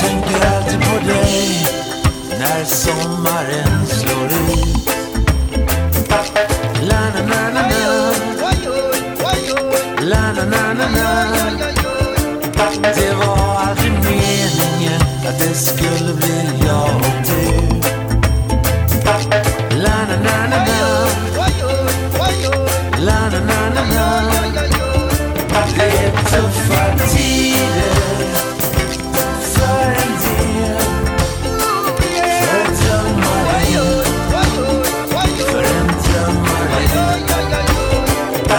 Tänker alltid på dig när sommaren slår ut. Det var aldrig meningen att det skulle bli jag och dig.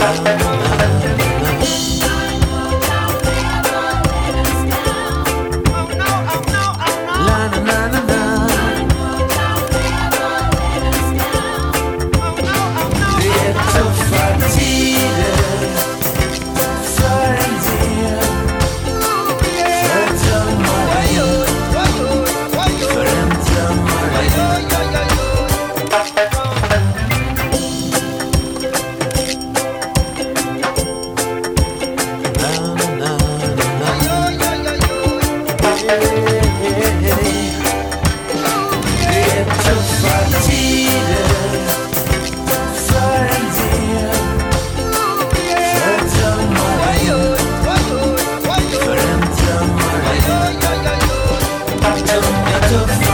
Bye. took me to